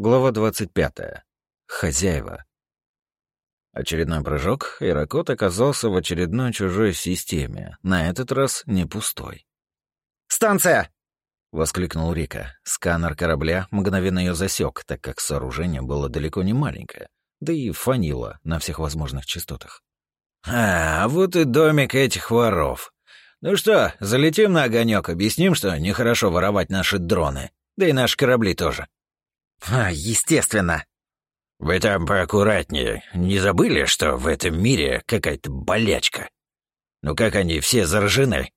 Глава 25. Хозяева. Очередной прыжок, и Ракот оказался в очередной чужой системе, на этот раз не пустой. «Станция!» — воскликнул Рика. Сканер корабля мгновенно ее засек, так как сооружение было далеко не маленькое, да и фанило на всех возможных частотах. «А, вот и домик этих воров. Ну что, залетим на огонек, объясним, что нехорошо воровать наши дроны, да и наши корабли тоже». А, естественно. Вы там поаккуратнее. Не забыли, что в этом мире какая-то болячка? Ну как они все заражены?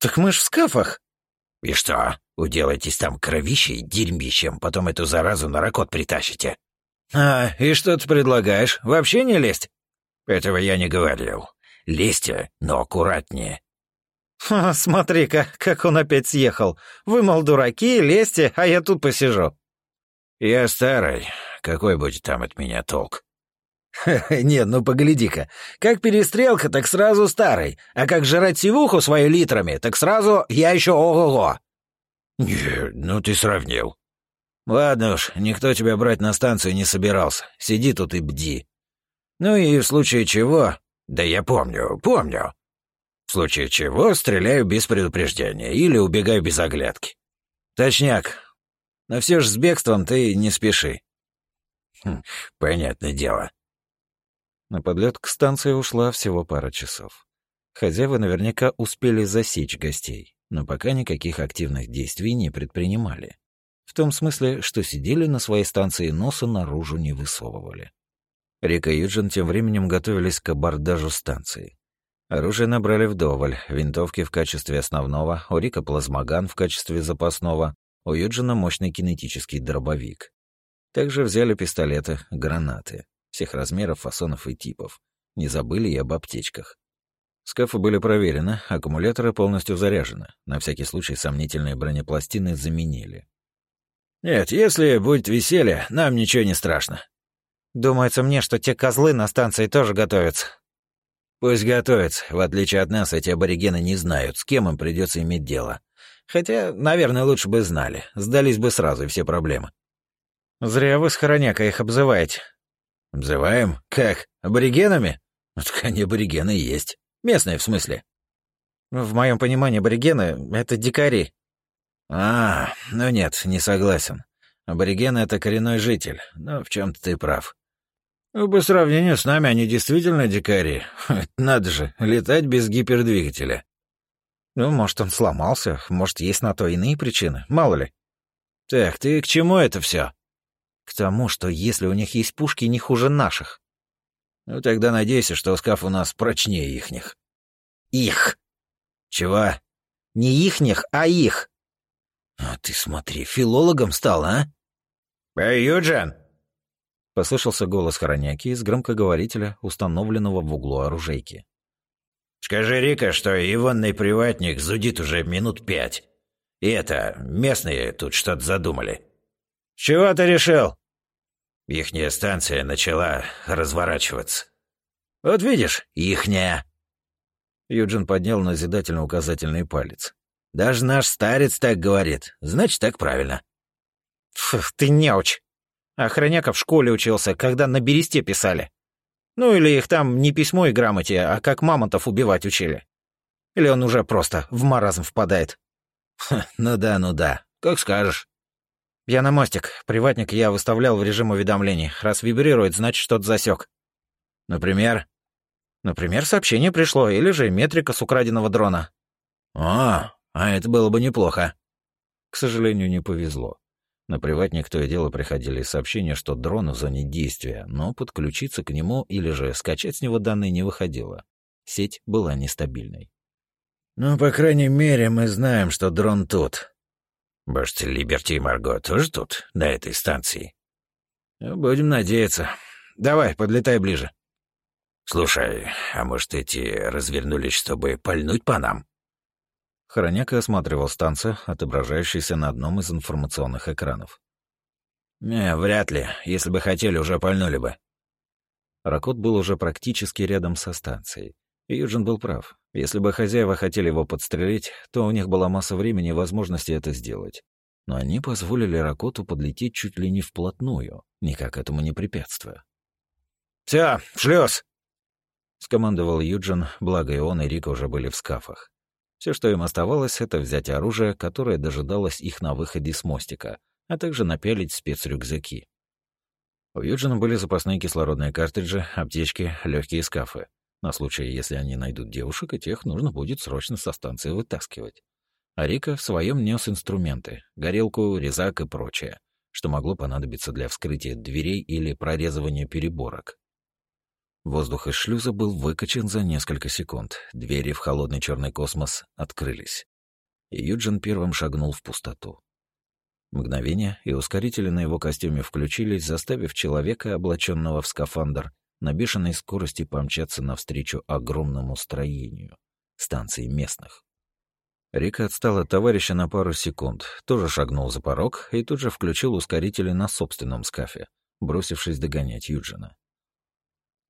Так мы ж в скафах. И что, уделаетесь там кровищей, дерьмищем, потом эту заразу на ракот притащите? А, и что ты предлагаешь? Вообще не лезть? Этого я не говорил. Лезьте, но аккуратнее. смотри-ка, как он опять съехал. Вы, мол, дураки, лезьте, а я тут посижу. «Я старый. Какой будет там от меня толк?» «Нет, ну погляди-ка. Как перестрелка, так сразу старый. А как жрать сивуху свою литрами, так сразу я еще ого-го». «Нет, ну ты сравнил. Ладно уж, никто тебя брать на станцию не собирался. Сиди тут и бди. Ну и в случае чего... Да я помню, помню. В случае чего стреляю без предупреждения или убегаю без оглядки. Точняк, но все же с бегством ты не спеши. Хм, понятное дело. На подлет к станции ушла всего пара часов. Хозяева наверняка успели засечь гостей, но пока никаких активных действий не предпринимали. В том смысле, что сидели на своей станции носа наружу не высовывали. Рика и Юджин тем временем готовились к абордажу станции. Оружие набрали вдоволь, винтовки в качестве основного, у Рика плазмоган в качестве запасного, у Юджина мощный кинетический дробовик. Также взяли пистолеты, гранаты. Всех размеров, фасонов и типов. Не забыли и об аптечках. Скафы были проверены, аккумуляторы полностью заряжены. На всякий случай сомнительные бронепластины заменили. «Нет, если будет веселье, нам ничего не страшно». «Думается мне, что те козлы на станции тоже готовятся». «Пусть готовятся. В отличие от нас, эти аборигены не знают, с кем им придется иметь дело. Хотя, наверное, лучше бы знали. Сдались бы сразу, и все проблемы. Зря вы с Хороняка их обзываете. Обзываем? Как? Аборигенами? Ну, так они аборигены и есть. Местные, в смысле. В моем понимании, аборигены — это дикари. А, ну нет, не согласен. Аборигены — это коренной житель, но в чем то ты прав. Ну, по сравнению с нами они действительно дикари. Надо же, летать без гипердвигателя. Ну, может, он сломался, может, есть на то иные причины, мало ли. Так, ты к чему это все? К тому, что если у них есть пушки, не хуже наших. Ну, тогда надейся, что скаф у нас прочнее ихних. Их. Чего? Не ихних, а их. А ты смотри, филологом стал, а? Эй, Юджин! Послышался голос Хороняки из громкоговорителя, установленного в углу оружейки. Скажи Рика, что Иванный приватник зудит уже минут пять. И это, местные тут что-то задумали. Чего ты решил? Ихняя станция начала разворачиваться. Вот видишь, ихняя. Юджин поднял назидательно указательный палец. Даже наш старец так говорит. Значит, так правильно. Фу, ты неуч. Охраняка в школе учился, когда на бересте писали. Ну или их там не письмо и грамоте, а как мамонтов убивать учили. Или он уже просто в маразм впадает. Ха, ну да, ну да. Как скажешь. Я на мостик. Приватник я выставлял в режим уведомлений. Раз вибрирует, значит, что-то засек. Например? Например, сообщение пришло, или же метрика с украденного дрона. О, а это было бы неплохо. К сожалению, не повезло. На приватник то и дело приходили сообщения, что дрон в зоне действия, но подключиться к нему или же скачать с него данные не выходило. Сеть была нестабильной. «Ну, по крайней мере, мы знаем, что дрон тут. Может, Либерти и Марго тоже тут, на этой станции?» ну, «Будем надеяться. Давай, подлетай ближе». «Слушай, а может, эти развернулись, чтобы пальнуть по нам?» Хороняк осматривал станцию, отображающуюся на одном из информационных экранов. «Не, вряд ли. Если бы хотели, уже пальнули бы». Ракот был уже практически рядом со станцией. И Юджин был прав. Если бы хозяева хотели его подстрелить, то у них была масса времени и возможности это сделать. но они позволили Ракоту подлететь чуть ли не вплотную, никак этому не препятствуя. «Всё, в шлюз!» — скомандовал Юджин, благо и он, и Рика уже были в скафах. Все, что им оставалось, это взять оружие, которое дожидалось их на выходе с мостика, а также напялить спецрюкзаки. У Юджина были запасные кислородные картриджи, аптечки, легкие скафы. На случай, если они найдут девушек, и тех нужно будет срочно со станции вытаскивать. А Рика в своем нес инструменты — горелку, резак и прочее, что могло понадобиться для вскрытия дверей или прорезывания переборок. Воздух из шлюза был выкачан за несколько секунд. Двери в холодный черный космос открылись. И Юджин первым шагнул в пустоту. Мгновение, и ускорители на его костюме включились, заставив человека, облаченного в скафандр, на бешеной скорости помчаться навстречу огромному строению — станции местных. Рика отстал от товарища на пару секунд, тоже шагнул за порог и тут же включил ускорители на собственном скафе, бросившись догонять Юджина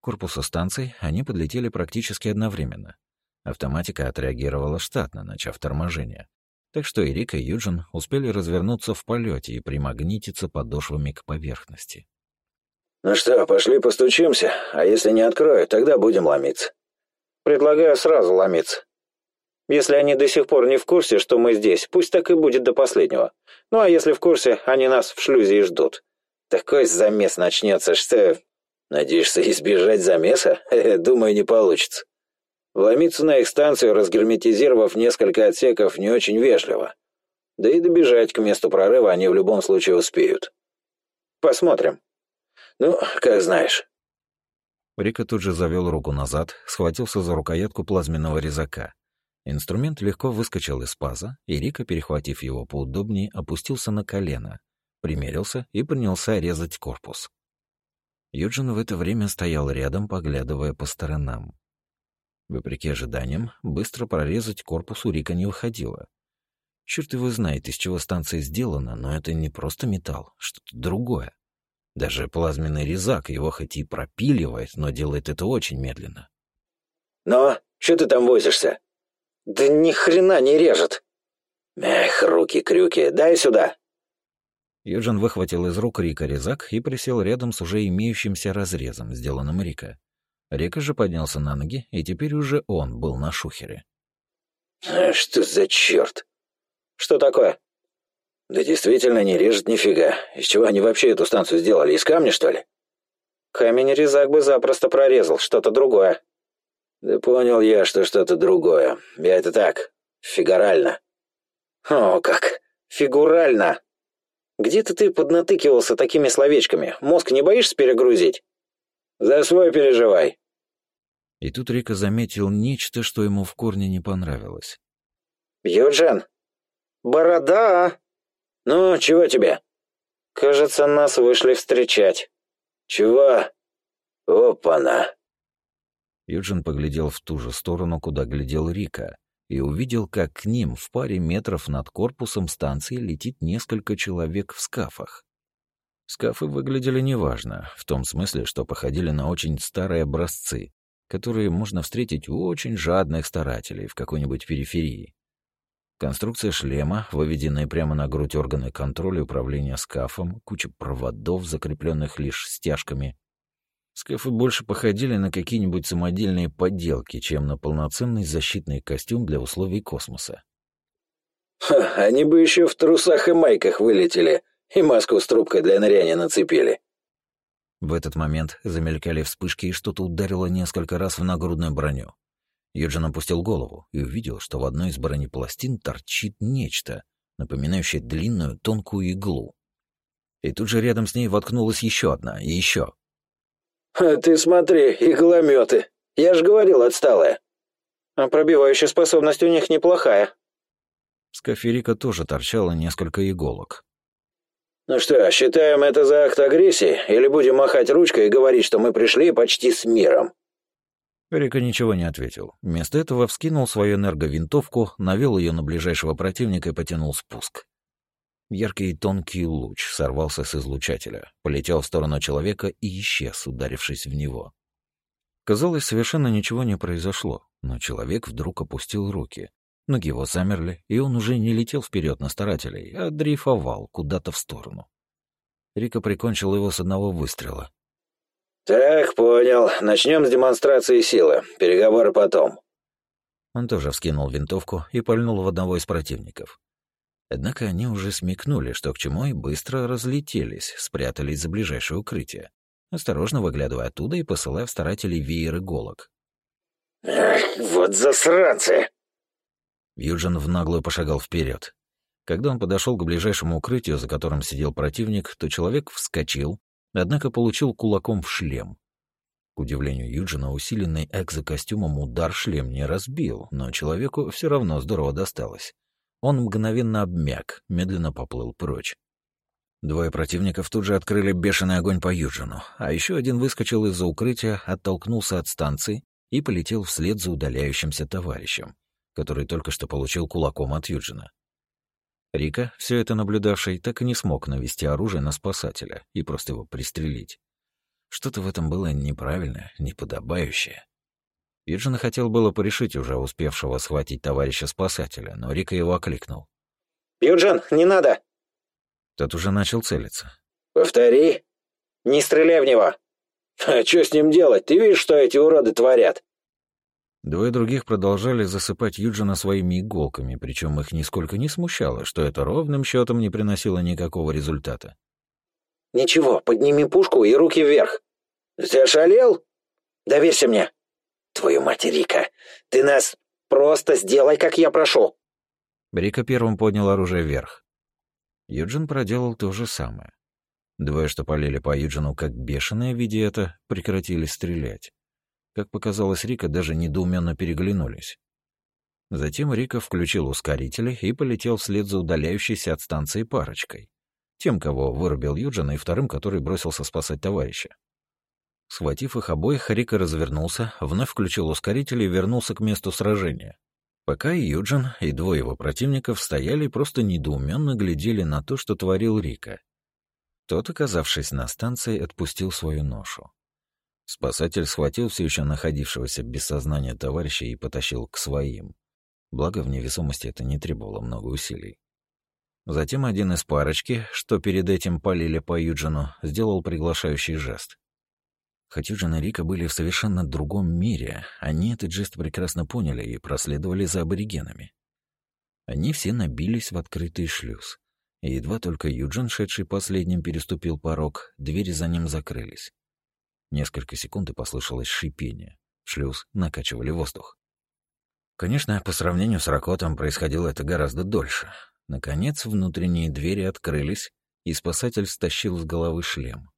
корпуса станций они подлетели практически одновременно. Автоматика отреагировала штатно, начав торможение. Так что и Рик, и Юджин успели развернуться в полете и примагнититься подошвами к поверхности. «Ну что, пошли постучимся, а если не откроют, тогда будем ломиться». «Предлагаю сразу ломиться. Если они до сих пор не в курсе, что мы здесь, пусть так и будет до последнего. Ну а если в курсе, они нас в шлюзе и ждут. Такой замес начнется, что Надеешься избежать замеса? Думаю, не получится. Вломиться на их станцию, разгерметизировав несколько отсеков, не очень вежливо. Да и добежать к месту прорыва они в любом случае успеют. Посмотрим. Ну, как знаешь. Рика тут же завел руку назад, схватился за рукоятку плазменного резака. Инструмент легко выскочил из паза, и Рика, перехватив его поудобнее, опустился на колено, примерился и принялся резать корпус. Юджин в это время стоял рядом, поглядывая по сторонам. Вопреки ожиданиям, быстро прорезать корпус у Рика не выходило. Черт его знает, из чего станция сделана, но это не просто металл, что-то другое. Даже плазменный резак его хоть и пропиливает, но делает это очень медленно. «Но, что ты там возишься?» «Да ни хрена не режет!» «Эх, руки-крюки, дай сюда!» Юджин выхватил из рук Рика резак и присел рядом с уже имеющимся разрезом, сделанным Рика. Рика же поднялся на ноги, и теперь уже он был на шухере. «А «Что за черт? Что такое?» «Да действительно не режет нифига. Из чего они вообще эту станцию сделали? Из камня, что ли?» «Камень резак бы запросто прорезал, что-то другое». «Да понял я, что что-то другое. Я это так, фигурально». «О, как! Фигурально!» Где-то ты поднатыкивался такими словечками. Мозг не боишься перегрузить? За свой переживай. И тут Рика заметил нечто, что ему в корне не понравилось. Юджин! Борода! Ну, чего тебе? Кажется, нас вышли встречать. Чего? Опа-на! Юджин поглядел в ту же сторону, куда глядел Рика, и увидел, как к ним в паре метров над корпусом станции летит несколько человек в скафах. Скафы выглядели неважно, в том смысле, что походили на очень старые образцы, которые можно встретить у очень жадных старателей в какой-нибудь периферии. Конструкция шлема, выведенная прямо на грудь органы контроля и управления скафом, куча проводов, закрепленных лишь стяжками, Скафы больше походили на какие-нибудь самодельные подделки, чем на полноценный защитный костюм для условий космоса. Ха, они бы еще в трусах и майках вылетели, и маску с трубкой для ныряния нацепили. В этот момент замелькали вспышки, и что-то ударило несколько раз в нагрудную броню. Юджин опустил голову и увидел, что в одной из бронепластин торчит нечто, напоминающее длинную тонкую иглу. И тут же рядом с ней воткнулась еще одна, и еще. «Ты смотри, иглометы. Я же говорил, отсталая». «А пробивающая способность у них неплохая». С Каферика тоже торчало несколько иголок. «Ну что, считаем это за акт агрессии, или будем махать ручкой и говорить, что мы пришли почти с миром?» Рика ничего не ответил. Вместо этого вскинул свою энерговинтовку, навел ее на ближайшего противника и потянул спуск. Яркий и тонкий луч сорвался с излучателя, полетел в сторону человека и исчез, ударившись в него. Казалось, совершенно ничего не произошло, но человек вдруг опустил руки, Ноги его замерли, и он уже не летел вперед на старателей, а дрейфовал куда-то в сторону. Рика прикончил его с одного выстрела. «Так, понял. Начнем с демонстрации силы. Переговоры потом». Он тоже вскинул винтовку и пальнул в одного из противников. Однако они уже смекнули, что к чему, и быстро разлетелись, спрятались за ближайшее укрытие, осторожно выглядывая оттуда и посылая в старателей веер иголок. «Ах, вот засранцы!» Юджин в наглую пошагал вперед. Когда он подошел к ближайшему укрытию, за которым сидел противник, то человек вскочил, однако получил кулаком в шлем. К удивлению Юджина, усиленный экзокостюмом удар шлем не разбил, но человеку все равно здорово досталось. Он мгновенно обмяк, медленно поплыл прочь. Двое противников тут же открыли бешеный огонь по Юджину, а еще один выскочил из-за укрытия, оттолкнулся от станции и полетел вслед за удаляющимся товарищем, который только что получил кулаком от Юджина. Рика, все это наблюдавший, так и не смог навести оружие на спасателя и просто его пристрелить. Что-то в этом было неправильное, неподобающее. Юджин хотел было порешить уже успевшего схватить товарища спасателя, но Рика его окликнул. «Юджин, не надо!» Тот уже начал целиться. «Повтори. Не стреляй в него. А что с ним делать? Ты видишь, что эти уроды творят?» Двое других продолжали засыпать Юджина своими иголками, причем их нисколько не смущало, что это ровным счетом не приносило никакого результата. «Ничего, подними пушку и руки вверх. Ты ошалел? Доверься мне. Твою мать, Рика, ты нас просто сделай, как я прошу». Рика первым поднял оружие вверх. Юджин проделал то же самое. Двое, что полили по Юджину как бешеные, видя это, прекратили стрелять. Как показалось, Рика даже недоуменно переглянулись. Затем Рика включил ускорители и полетел вслед за удаляющейся от станции парочкой. Тем, кого вырубил Юджина, и вторым, который бросился спасать товарища. Схватив их обоих, Рика развернулся, вновь включил ускоритель и вернулся к месту сражения. Пока и Юджин, и двое его противников стояли и просто недоуменно глядели на то, что творил Рика. Тот, оказавшись на станции, отпустил свою ношу. Спасатель схватил все еще находившегося без сознания товарища и потащил к своим. Благо, в невесомости это не требовало много усилий. Затем один из парочки, что перед этим полили по Юджину, сделал приглашающий жест. Хоть Юджин и Рика были в совершенно другом мире, они этот жест прекрасно поняли и проследовали за аборигенами. Они все набились в открытый шлюз. И едва только Юджин, шедший последним, переступил порог, двери за ним закрылись. Несколько секунд и послышалось шипение. Шлюз накачивали воздух. Конечно, по сравнению с Ракотом происходило это гораздо дольше. Наконец, внутренние двери открылись, и спасатель стащил с головы шлем.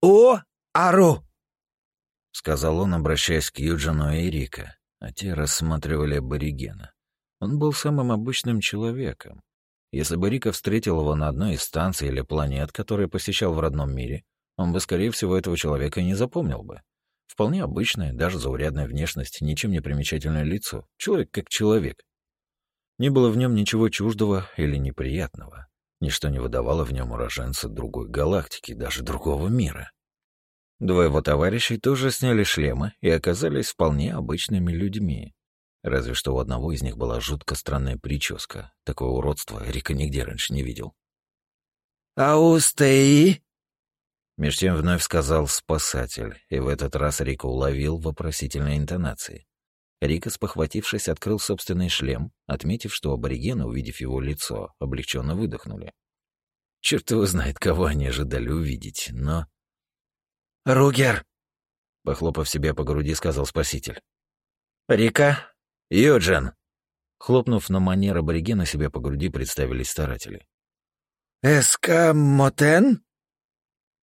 «О, Ару!» — сказал он, обращаясь к Юджину и Эрика, а те рассматривали аборигена. Он был самым обычным человеком. Если бы Рика встретил его на одной из станций или планет, которые посещал в родном мире, он бы, скорее всего, этого человека не запомнил бы. Вполне обычная, даже заурядная внешность, ничем не примечательное лицо. Человек как человек. Не было в нем ничего чуждого или неприятного. Ничто не выдавало в нем уроженца другой галактики, даже другого мира. Двое его товарищей тоже сняли шлемы и оказались вполне обычными людьми. Разве что у одного из них была жутко странная прическа. Такое уродство Рика нигде раньше не видел. «Аустеи?» Меж тем вновь сказал спасатель, и в этот раз Рика уловил вопросительные интонации. Рика, спохватившись, открыл собственный шлем, отметив, что аборигены, увидев его лицо, облегченно выдохнули. Черт его знает, кого они ожидали увидеть, но... «Ругер!» — похлопав себя по груди, сказал спаситель. «Рика?» «Юджин!» Хлопнув на манер аборигена себе по груди, представились старатели. «Эскамотен?»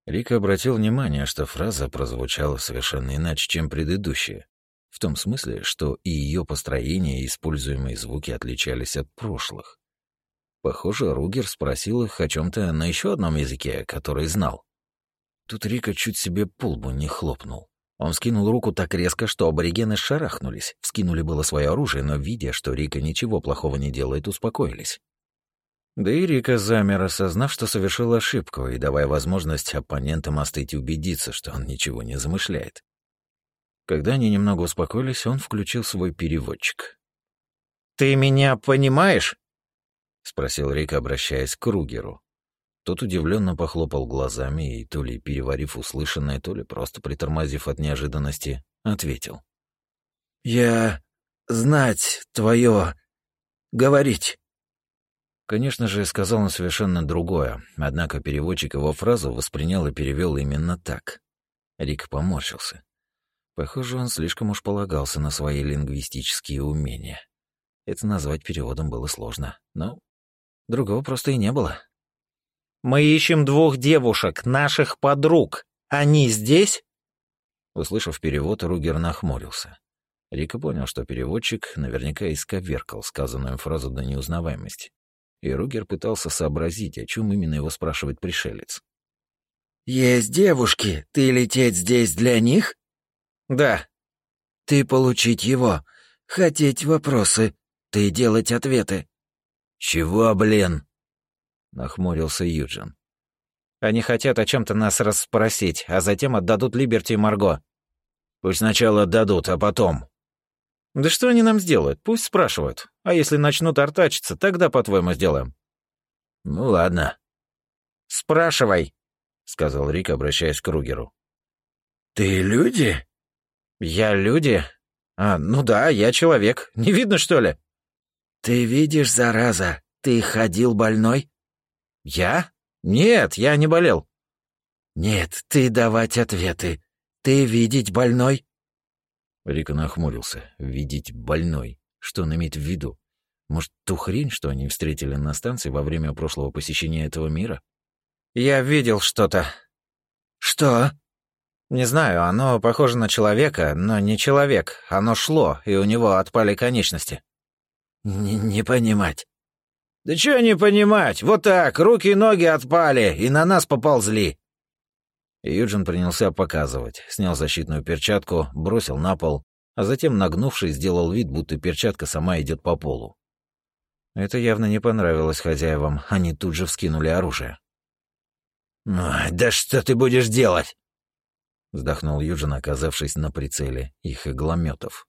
Рика обратил внимание, что фраза прозвучала совершенно иначе, чем предыдущая. В том смысле, что и ее построение и используемые звуки отличались от прошлых. Похоже, Ругер спросил их о чем-то на еще одном языке, который знал. Тут Рика чуть себе полбу не хлопнул. Он скинул руку так резко, что аборигены шарахнулись, вскинули было свое оружие, но, видя, что Рика ничего плохого не делает, успокоились. Да и Рика замер, осознав, что совершил ошибку, и давая возможность оппонентам остыть и убедиться, что он ничего не замышляет. Когда они немного успокоились, он включил свой переводчик. «Ты меня понимаешь?» — спросил Рик, обращаясь к Ругеру. Тот удивленно похлопал глазами и, то ли переварив услышанное, то ли просто притормозив от неожиданности, ответил. «Я знать твое... говорить». Конечно же, сказал он совершенно другое, однако переводчик его фразу воспринял и перевел именно так. Рик поморщился. Похоже, он слишком уж полагался на свои лингвистические умения. Это назвать переводом было сложно, но другого просто и не было. «Мы ищем двух девушек, наших подруг. Они здесь?» Услышав перевод, Ругер нахмурился. Рика понял, что переводчик наверняка исковеркал сказанную фразу до неузнаваемости и Ругер пытался сообразить, о чем именно его спрашивает пришелец. «Есть девушки, ты лететь здесь для них?» «Да». «Ты получить его, хотеть вопросы, ты делать ответы». «Чего, блин?» — нахмурился Юджин. «Они хотят о чем то нас расспросить, а затем отдадут Либерти и Марго». «Пусть сначала отдадут, а потом...» «Да что они нам сделают? Пусть спрашивают. А если начнут артачиться, тогда, по-твоему, сделаем». «Ну ладно». «Спрашивай», — сказал Рик, обращаясь к Кругеру. «Ты люди?» «Я люди? А, ну да, я человек. Не видно, что ли?» «Ты видишь, зараза, ты ходил больной?» «Я? Нет, я не болел». «Нет, ты давать ответы. Ты видеть больной?» Рика нахмурился. Видеть больной. Что он имеет в виду? Может, ту хрень, что они встретили на станции во время прошлого посещения этого мира? Я видел что-то. Что? Не знаю, оно похоже на человека, но не человек. Оно шло, и у него отпали конечности. Не, не понимать. Да чё не понимать? Вот так, руки и ноги отпали, и на нас поползли. Юджин принялся показывать, снял защитную перчатку, бросил на пол, а затем, нагнувшись, сделал вид, будто перчатка сама идет по полу. Это явно не понравилось хозяевам, они тут же вскинули оружие. «Да что ты будешь делать?» Вздохнул Юджин, оказавшись на прицеле их иглометов.